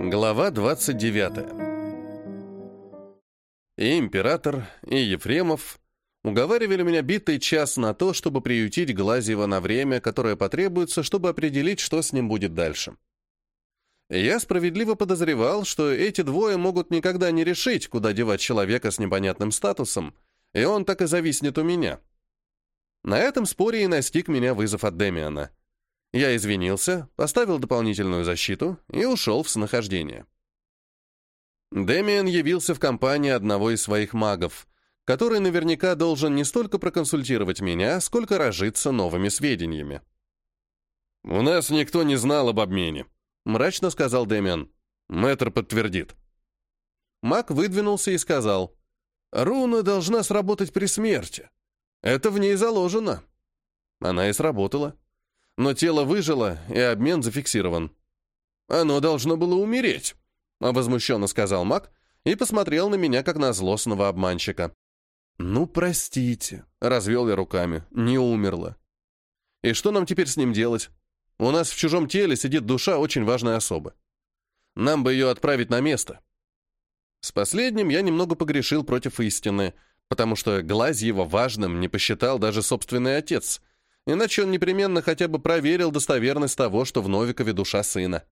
Глава 29. И император, и Ефремов уговаривали меня битый час на то, чтобы приютить Глазьева на время, которое потребуется, чтобы определить, что с ним будет дальше. Я справедливо подозревал, что эти двое могут никогда не решить, куда девать человека с непонятным статусом, и он так и зависнет у меня. На этом споре и настиг меня вызов от Демиана. Я извинился, поставил дополнительную защиту и ушел в снахождение. Демиан явился в компании одного из своих магов, который наверняка должен не столько проконсультировать меня, сколько разжиться новыми сведениями. «У нас никто не знал об обмене», — мрачно сказал Демиан. «Мэтр подтвердит». Маг выдвинулся и сказал, «Руна должна сработать при смерти. Это в ней заложено». Она и сработала но тело выжило, и обмен зафиксирован. «Оно должно было умереть», — возмущенно сказал маг и посмотрел на меня, как на злостного обманщика. «Ну, простите», — развел я руками, — «не умерло». «И что нам теперь с ним делать? У нас в чужом теле сидит душа очень важной особы. Нам бы ее отправить на место». С последним я немного погрешил против истины, потому что глаз его важным не посчитал даже собственный отец, Иначе он непременно хотя бы проверил достоверность того, что в Новикове душа сына.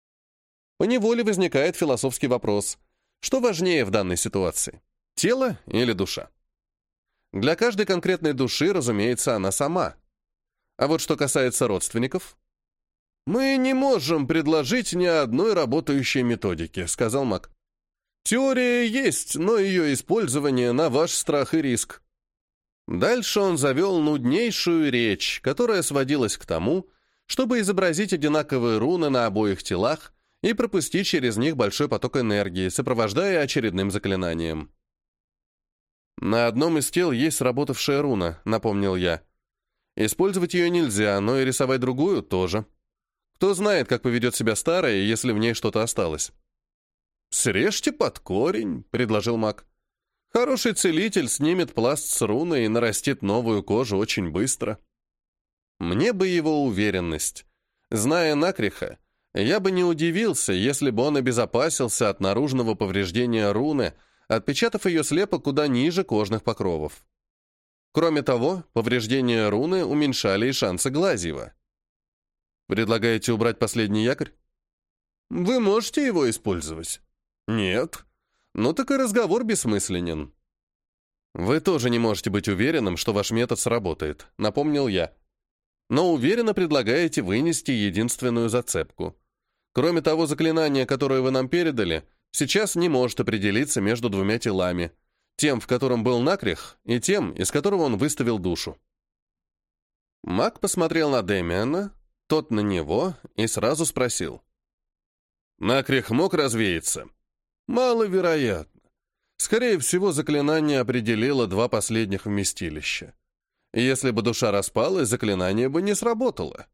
По неволе возникает философский вопрос. Что важнее в данной ситуации? Тело или душа? Для каждой конкретной души, разумеется, она сама. А вот что касается родственников... «Мы не можем предложить ни одной работающей методики», — сказал Мак. «Теория есть, но ее использование на ваш страх и риск. Дальше он завел нуднейшую речь, которая сводилась к тому, чтобы изобразить одинаковые руны на обоих телах и пропустить через них большой поток энергии, сопровождая очередным заклинанием. «На одном из тел есть сработавшая руна», — напомнил я. «Использовать ее нельзя, но и рисовать другую тоже. Кто знает, как поведет себя старая, если в ней что-то осталось». «Срежьте под корень», — предложил маг. Хороший целитель снимет пласт с руны и нарастит новую кожу очень быстро. Мне бы его уверенность. Зная Накриха, я бы не удивился, если бы он обезопасился от наружного повреждения руны, отпечатав ее слепо куда ниже кожных покровов. Кроме того, повреждения руны уменьшали и шансы Глазьева. Предлагаете убрать последний якорь? Вы можете его использовать? Нет. Ну так и разговор бессмысленен. Вы тоже не можете быть уверенным, что ваш метод сработает, напомнил я. Но уверенно предлагаете вынести единственную зацепку. Кроме того заклинания, которое вы нам передали, сейчас не может определиться между двумя телами, тем, в котором был накрех, и тем, из которого он выставил душу. Маг посмотрел на Дэмиана, тот на него, и сразу спросил. «Накрех мог развеяться?» Маловероятно. Скорее всего, заклинание определило два последних вместилища. Если бы душа распалась, заклинание бы не сработало.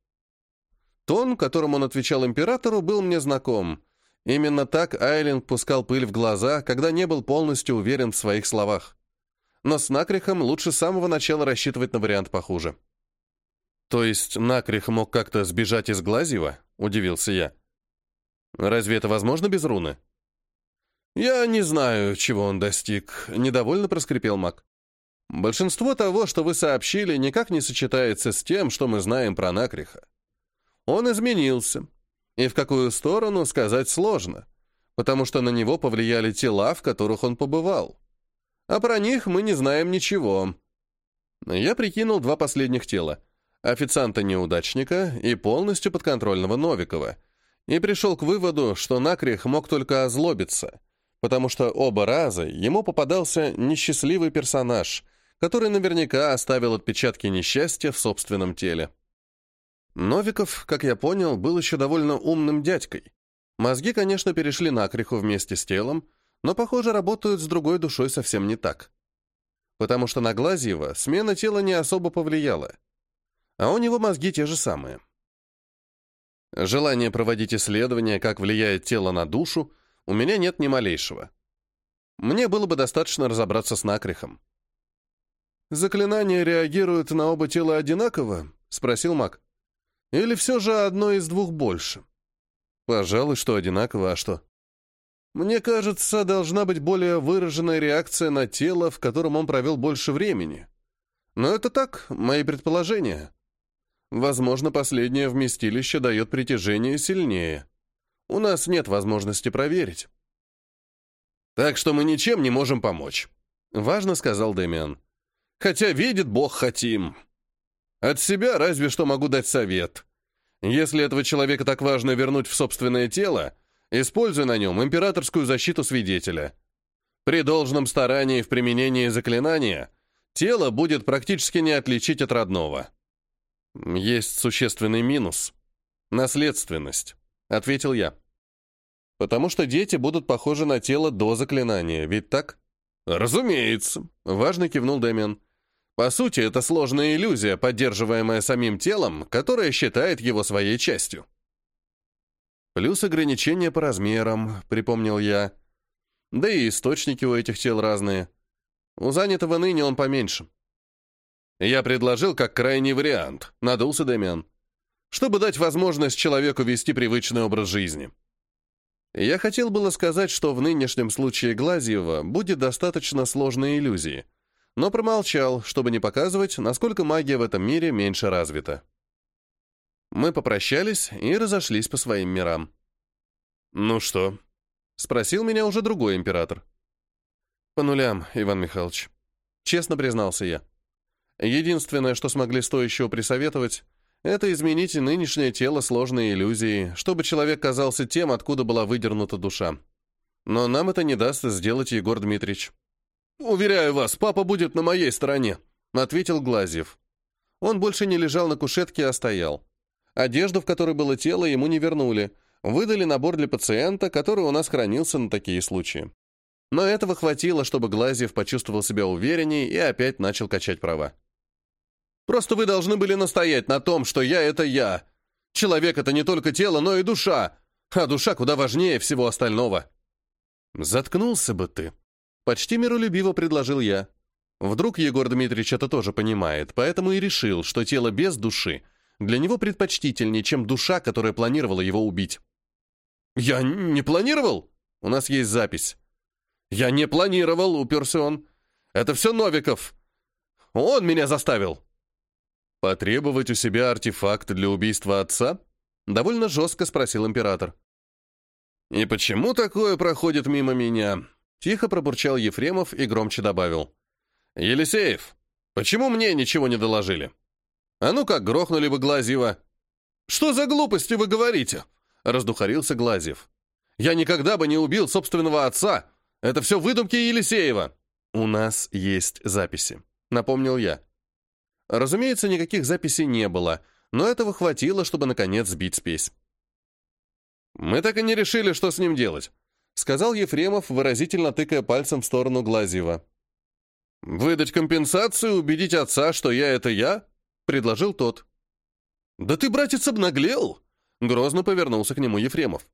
Тон, которым он отвечал императору, был мне знаком. Именно так Айлинг пускал пыль в глаза, когда не был полностью уверен в своих словах. Но с Накрихом лучше с самого начала рассчитывать на вариант похуже. «То есть Накрих мог как-то сбежать из Глазьева?» — удивился я. «Разве это возможно без руны?» «Я не знаю, чего он достиг», — недовольно проскрипел Мак. «Большинство того, что вы сообщили, никак не сочетается с тем, что мы знаем про Накриха. Он изменился, и в какую сторону сказать сложно, потому что на него повлияли тела, в которых он побывал. А про них мы не знаем ничего». Я прикинул два последних тела — официанта-неудачника и полностью подконтрольного Новикова, и пришел к выводу, что Накрих мог только озлобиться — потому что оба раза ему попадался несчастливый персонаж, который наверняка оставил отпечатки несчастья в собственном теле. Новиков, как я понял, был еще довольно умным дядькой. Мозги, конечно, перешли на криху вместе с телом, но, похоже, работают с другой душой совсем не так. Потому что на Глазьева смена тела не особо повлияла. А у него мозги те же самые. Желание проводить исследования, как влияет тело на душу, у меня нет ни малейшего. Мне было бы достаточно разобраться с накрихом. «Заклинания реагируют на оба тела одинаково?» — спросил маг. «Или все же одно из двух больше?» «Пожалуй, что одинаково, а что?» Мне кажется, должна быть более выраженная реакция на тело, в котором он провел больше времени. Но это так, мои предположения. Возможно, последнее вместилище дает притяжение сильнее. У нас нет возможности проверить. Так что мы ничем не можем помочь. Важно, сказал Дэмиан. Хотя видит Бог хотим. От себя разве что могу дать совет. Если этого человека так важно вернуть в собственное тело, используй на нем императорскую защиту свидетеля. При должном старании в применении заклинания тело будет практически не отличить от родного. «Есть существенный минус. Наследственность», — ответил я. «Потому что дети будут похожи на тело до заклинания, ведь так?» «Разумеется», — важно кивнул Дэмиан. «По сути, это сложная иллюзия, поддерживаемая самим телом, которое считает его своей частью». «Плюс ограничения по размерам», — припомнил я. «Да и источники у этих тел разные. У занятого ныне он поменьше». Я предложил как крайний вариант, надулся Дэмиан, чтобы дать возможность человеку вести привычный образ жизни. Я хотел было сказать, что в нынешнем случае Глазьева будет достаточно сложной иллюзии, но промолчал, чтобы не показывать, насколько магия в этом мире меньше развита. Мы попрощались и разошлись по своим мирам. «Ну что?» — спросил меня уже другой император. «По нулям, Иван Михайлович», — честно признался я. Единственное, что смогли стоящего присоветовать, это изменить нынешнее тело сложной иллюзии, чтобы человек казался тем, откуда была выдернута душа. Но нам это не даст сделать Егор Дмитриевич. «Уверяю вас, папа будет на моей стороне», — ответил Глазьев. Он больше не лежал на кушетке, а стоял. Одежду, в которой было тело, ему не вернули. Выдали набор для пациента, который у нас хранился на такие случаи. Но этого хватило, чтобы Глазьев почувствовал себя увереннее и опять начал качать права. Просто вы должны были настоять на том, что я — это я. Человек — это не только тело, но и душа. А душа куда важнее всего остального. Заткнулся бы ты. Почти миролюбиво предложил я. Вдруг Егор Дмитриевич это тоже понимает, поэтому и решил, что тело без души для него предпочтительнее, чем душа, которая планировала его убить. «Я не планировал?» «У нас есть запись». «Я не планировал», — уперся он. «Это все Новиков. Он меня заставил». «Потребовать у себя артефакт для убийства отца?» — довольно жестко спросил император. «И почему такое проходит мимо меня?» — тихо пробурчал Ефремов и громче добавил. «Елисеев, почему мне ничего не доложили? А ну как, грохнули бы Глазьева!» «Что за глупости вы говорите?» — раздухарился Глазьев. «Я никогда бы не убил собственного отца! Это все выдумки Елисеева!» «У нас есть записи», — напомнил я. Разумеется, никаких записей не было, но этого хватило, чтобы наконец сбить спесь. «Мы так и не решили, что с ним делать», — сказал Ефремов, выразительно тыкая пальцем в сторону Глазьева. «Выдать компенсацию, убедить отца, что я — это я?» — предложил тот. «Да ты, братец, обнаглел!» — грозно повернулся к нему Ефремов.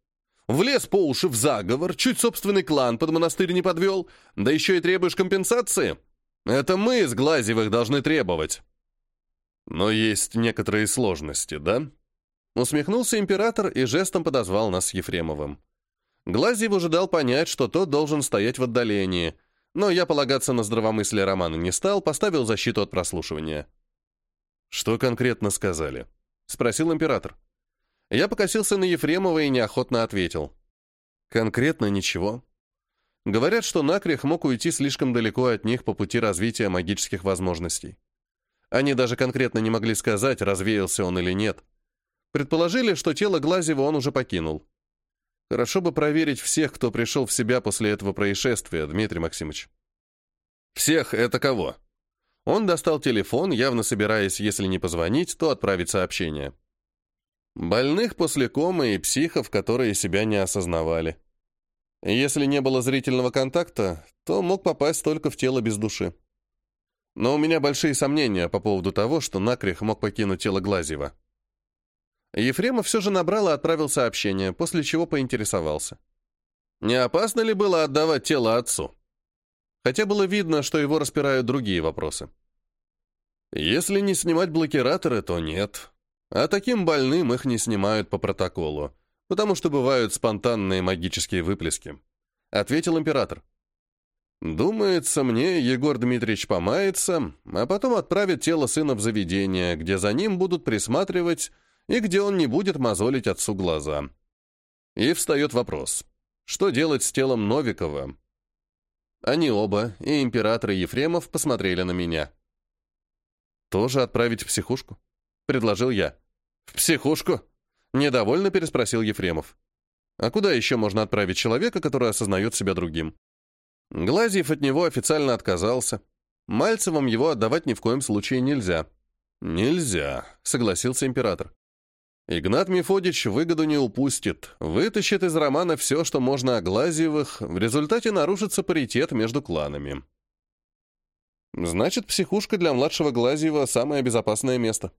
«Влез по уши в заговор, чуть собственный клан под монастырь не подвел, да еще и требуешь компенсации? Это мы из Глазьевых должны требовать». Но есть некоторые сложности, да? Усмехнулся император и жестом подозвал нас с Ефремовым. Глазьев уже дал понять, что тот должен стоять в отдалении, но я полагаться на здравомыслие Романа не стал, поставил защиту от прослушивания. «Что конкретно сказали?» — спросил император. Я покосился на Ефремова и неохотно ответил. «Конкретно ничего. Говорят, что Накрех мог уйти слишком далеко от них по пути развития магических возможностей. Они даже конкретно не могли сказать, развеялся он или нет. Предположили, что тело Глазева он уже покинул. Хорошо бы проверить всех, кто пришел в себя после этого происшествия, Дмитрий Максимович. Всех это кого? Он достал телефон, явно собираясь, если не позвонить, то отправить сообщение. Больных после комы и психов, которые себя не осознавали. Если не было зрительного контакта, то мог попасть только в тело без души. Но у меня большие сомнения по поводу того, что Накрих мог покинуть тело Глазьева. Ефремов все же набрал и отправил сообщение, после чего поинтересовался. Не опасно ли было отдавать тело отцу? Хотя было видно, что его распирают другие вопросы. Если не снимать блокираторы, то нет. А таким больным их не снимают по протоколу, потому что бывают спонтанные магические выплески. — ответил император. «Думается мне, Егор Дмитриевич помается, а потом отправит тело сына в заведение, где за ним будут присматривать и где он не будет мозолить отцу глаза. И встает вопрос, что делать с телом Новикова? Они оба, и император, и Ефремов, посмотрели на меня. «Тоже отправить в психушку?» — предложил я. «В психушку?» — недовольно переспросил Ефремов. «А куда еще можно отправить человека, который осознает себя другим?» Глазьев от него официально отказался. Мальцевым его отдавать ни в коем случае нельзя. «Нельзя», — согласился император. Игнат Мефодич выгоду не упустит, вытащит из романа все, что можно о Глазьевых, в результате нарушится паритет между кланами. Значит, психушка для младшего Глазьева — самое безопасное место.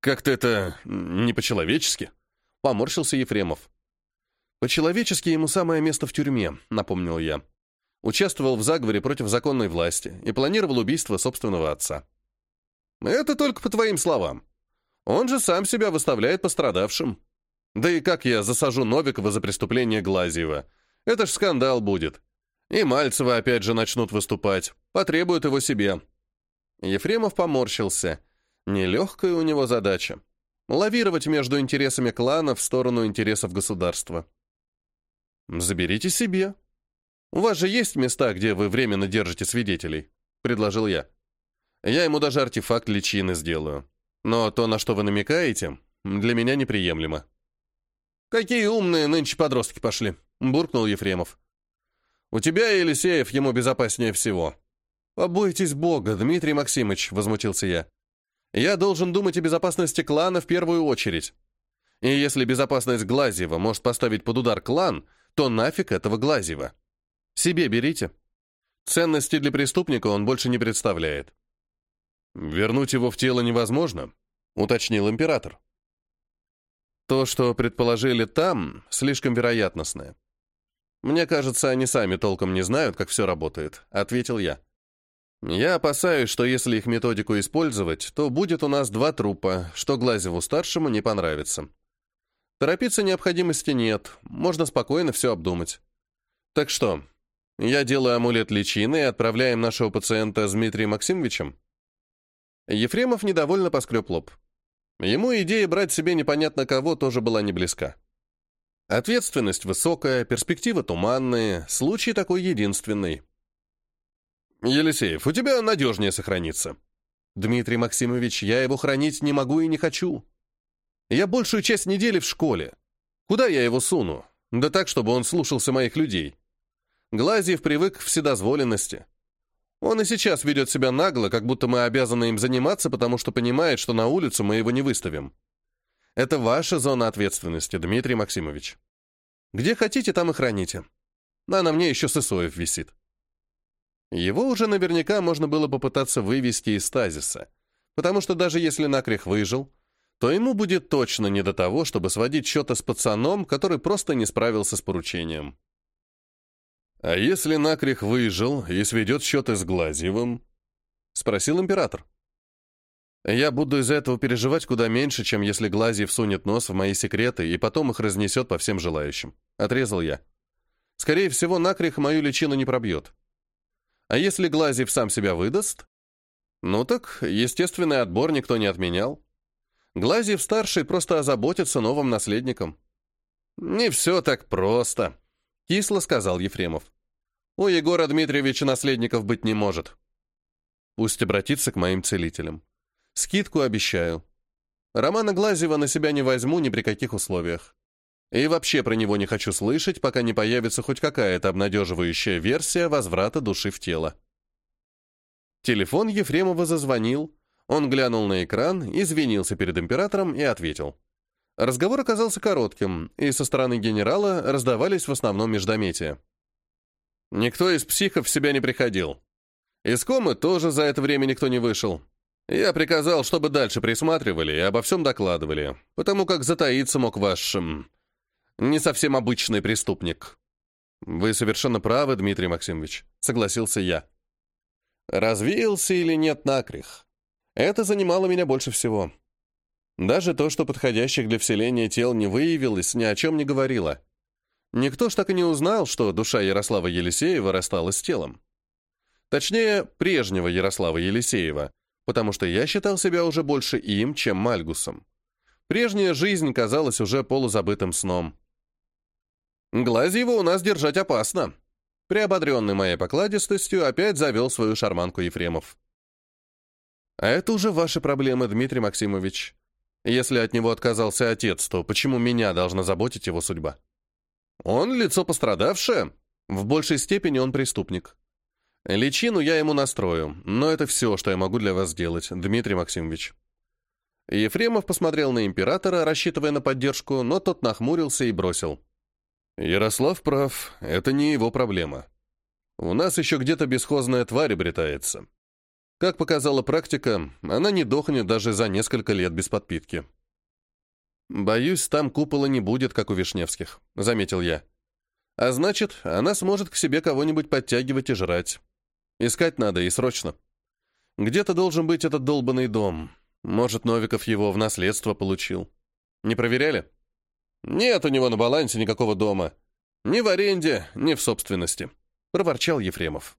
«Как-то это не по-человечески», — поморщился Ефремов. «По-человечески ему самое место в тюрьме», — напомнил я. Участвовал в заговоре против законной власти и планировал убийство собственного отца. «Это только по твоим словам», он же сам себя выставляет пострадавшим. Да и как я засажу Новикова за преступление Глазьева? Это ж скандал будет. И Мальцева опять же начнут выступать. Потребуют его себе. Ефремов поморщился. Нелегкая у него задача. Лавировать между интересами клана в сторону интересов государства. «Заберите себе. У вас же есть места, где вы временно держите свидетелей», — предложил я. «Я ему даже артефакт личины сделаю. Но то, на что вы намекаете, для меня неприемлемо. «Какие умные нынче подростки пошли!» — буркнул Ефремов. «У тебя, Елисеев, ему безопаснее всего». «Побойтесь Бога, Дмитрий Максимович», — возмутился я. «Я должен думать о безопасности клана в первую очередь. И если безопасность Глазьева может поставить под удар клан, то нафиг этого Глазьева. Себе берите. Ценности для преступника он больше не представляет. «Вернуть его в тело невозможно», — уточнил император. «То, что предположили там, слишком вероятностное. Мне кажется, они сами толком не знают, как все работает», — ответил я. «Я опасаюсь, что если их методику использовать, то будет у нас два трупа, что Глазеву-старшему не понравится. Торопиться необходимости нет, можно спокойно все обдумать. Так что, я делаю амулет личины и отправляем нашего пациента с Дмитрием Максимовичем?» Ефремов недовольно поскреб лоб. Ему идея брать себе непонятно кого тоже была не близка. Ответственность высокая, перспективы туманные, случай такой единственный. «Елисеев, у тебя надежнее сохранится». «Дмитрий Максимович, я его хранить не могу и не хочу. Я большую часть недели в школе. Куда я его суну? Да так, чтобы он слушался моих людей. Глазьев привык к вседозволенности. Он и сейчас ведет себя нагло, как будто мы обязаны им заниматься, потому что понимает, что на улицу мы его не выставим. Это ваша зона ответственности, Дмитрий Максимович. Где хотите, там и храните. А на мне еще Сысоев висит. Его уже наверняка можно было попытаться вывести из стазиса, потому что даже если Накрих выжил, то ему будет точно не до того, чтобы сводить счеты с пацаном, который просто не справился с поручением. «А если Накрих выжил и сведет счеты с Глазьевым?» — спросил император. «Я буду из-за этого переживать куда меньше, чем если Глазьев сунет нос в мои секреты и потом их разнесет по всем желающим», — отрезал я. «Скорее всего, Накрих мою личину не пробьет. А если Глазьев сам себя выдаст? Ну так, естественный отбор никто не отменял. Глазьев-старший просто озаботится новым наследником». «Не все так просто», — кисло сказал Ефремов. «У Егора Дмитриевича наследников быть не может. Пусть обратится к моим целителям. Скидку обещаю. Романа Глазева на себя не возьму ни при каких условиях. И вообще про него не хочу слышать, пока не появится хоть какая-то обнадеживающая версия возврата души в тело». Телефон Ефремова зазвонил. Он глянул на экран, извинился перед императором и ответил. Разговор оказался коротким, и со стороны генерала раздавались в основном междометия. Никто из психов в себя не приходил. Из комы тоже за это время никто не вышел. Я приказал, чтобы дальше присматривали и обо всем докладывали, потому как затаиться мог ваш... не совсем обычный преступник. Вы совершенно правы, Дмитрий Максимович, согласился я. Развеялся или нет накрих? Это занимало меня больше всего. Даже то, что подходящих для вселения тел не выявилось, ни о чем не говорило. Никто ж так и не узнал, что душа Ярослава Елисеева рассталась с телом. Точнее, прежнего Ярослава Елисеева, потому что я считал себя уже больше им, чем Мальгусом. Прежняя жизнь казалась уже полузабытым сном. Глазьева у нас держать опасно. Приободренный моей покладистостью, опять завел свою шарманку Ефремов. А это уже ваши проблемы, Дмитрий Максимович. Если от него отказался отец, то почему меня должна заботить его судьба? Он лицо пострадавшее. В большей степени он преступник. Личину я ему настрою, но это все, что я могу для вас сделать, Дмитрий Максимович. Ефремов посмотрел на императора, рассчитывая на поддержку, но тот нахмурился и бросил. Ярослав прав, это не его проблема. У нас еще где-то бесхозная тварь обретается. Как показала практика, она не дохнет даже за несколько лет без подпитки. «Боюсь, там купола не будет, как у Вишневских», — заметил я. «А значит, она сможет к себе кого-нибудь подтягивать и жрать. Искать надо и срочно. Где-то должен быть этот долбанный дом. Может, Новиков его в наследство получил. Не проверяли?» «Нет у него на балансе никакого дома. Ни в аренде, ни в собственности», — проворчал Ефремов.